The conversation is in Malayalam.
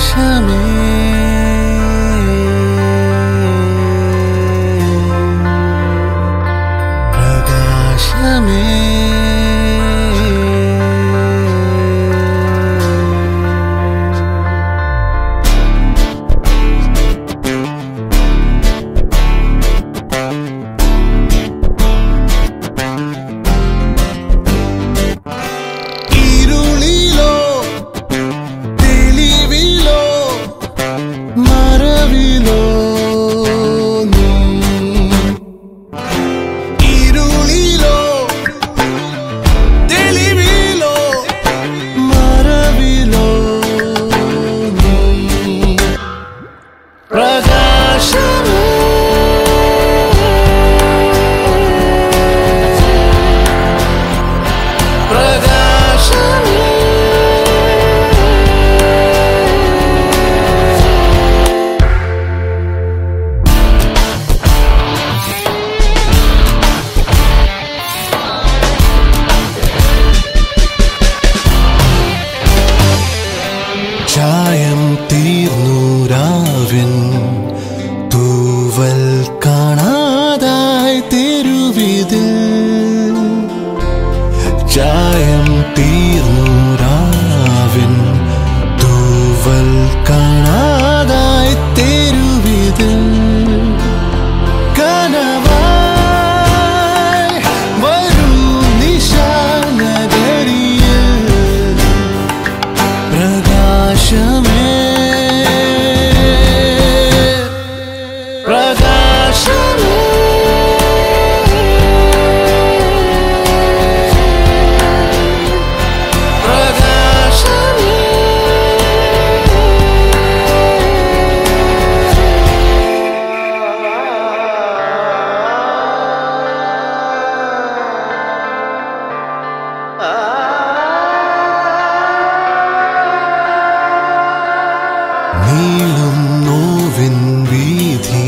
আসামি প্রকাশামী ചായം തീർന്നൂരാവിൻ തൂവൽ കാണാതായി തെരുവിതിൽ. പ്രകാശമേ നീളും നോവിൻ വീധി